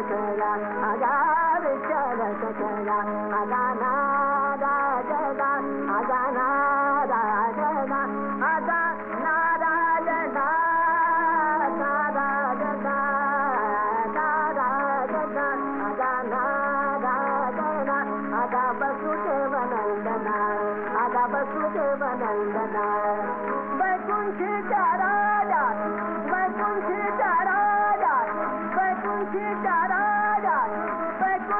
आधार चादा नारा जा अदा नारा जा अदा नारा जा अदा नारा जा अदा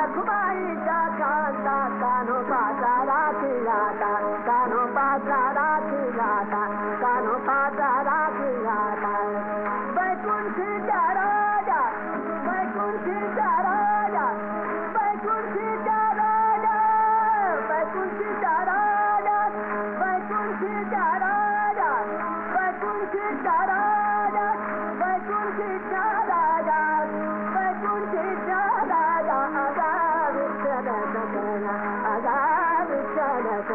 रखमाई जा कान दानो बाजारा खिलाता Thank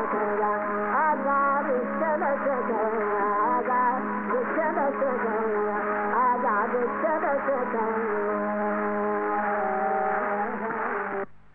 you.